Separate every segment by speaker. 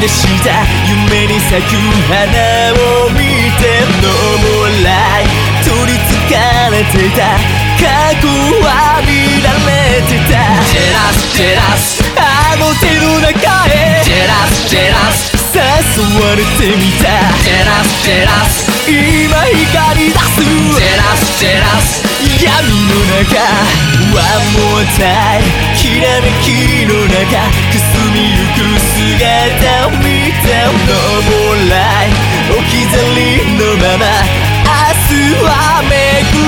Speaker 1: 出した夢に咲く花を見てのもらい取りつかれていた。過去は見られてた。ジェラスジェラス。あの手の中へ。ジェラスジェラス。誘われてみた。ジェラスジェラス。今光り出す。ジェラスジェラス。闇の中 more time きらめきの中くすみゆく姿を見たのもらい置き去りのまま明日は巡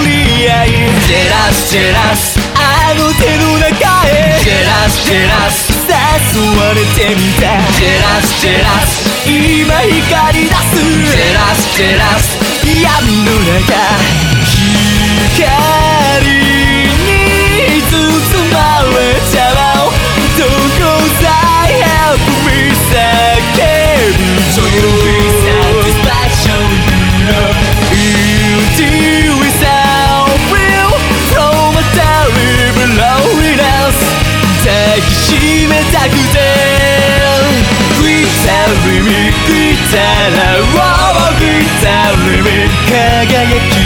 Speaker 1: り合いジェラスジェラスあの手の中へジェラスジェラス誘われてみたジェラスジェラス今光り出すジェラスジェラス闇の中光抱きしめたくて Glitter me Glitter Oh Glitter me 輝き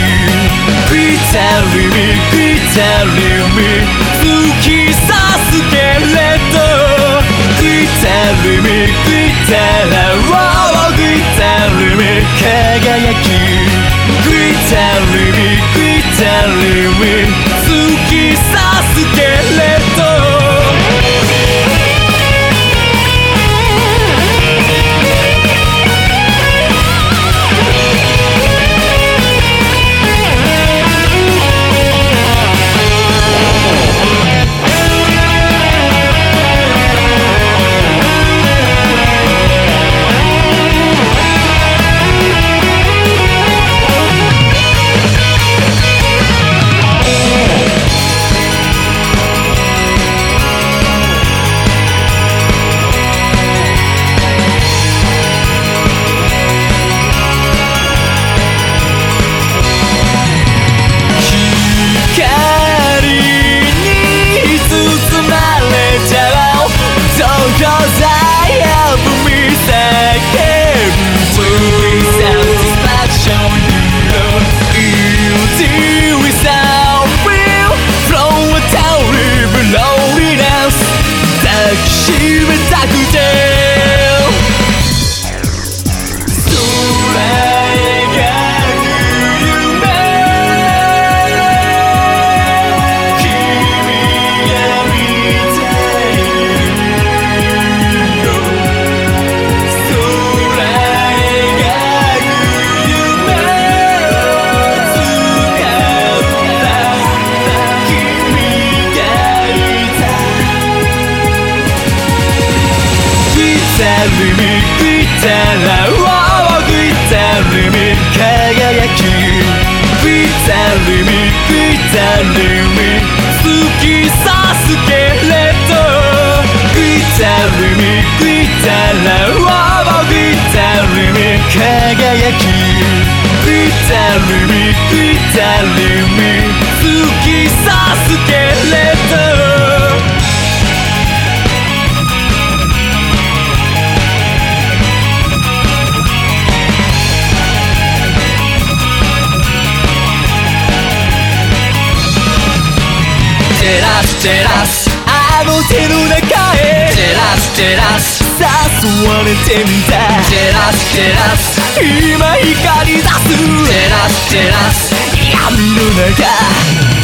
Speaker 1: Glitter me Glitter me 突き刺すけれど Glitter me Glitter Oh Glitter me 輝きり見たら大食いたり見輝きぴたり見ぴたり見好きさすけれどぴたり見ぴたら大食いたり見輝きぴたり見ぴたり見好きさェラス。ジェラスあの手の中へ。ジェラスジェラス。誘われてみたジェラスジェラス。今光り出す。ジェラスジェラス。闇の中